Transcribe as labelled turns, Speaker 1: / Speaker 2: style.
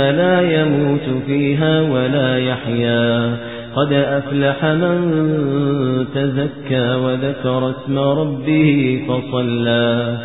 Speaker 1: لا يموت فيها ولا يحيا. قد أفلح من تزكى وذكر اسم ربه فصلى.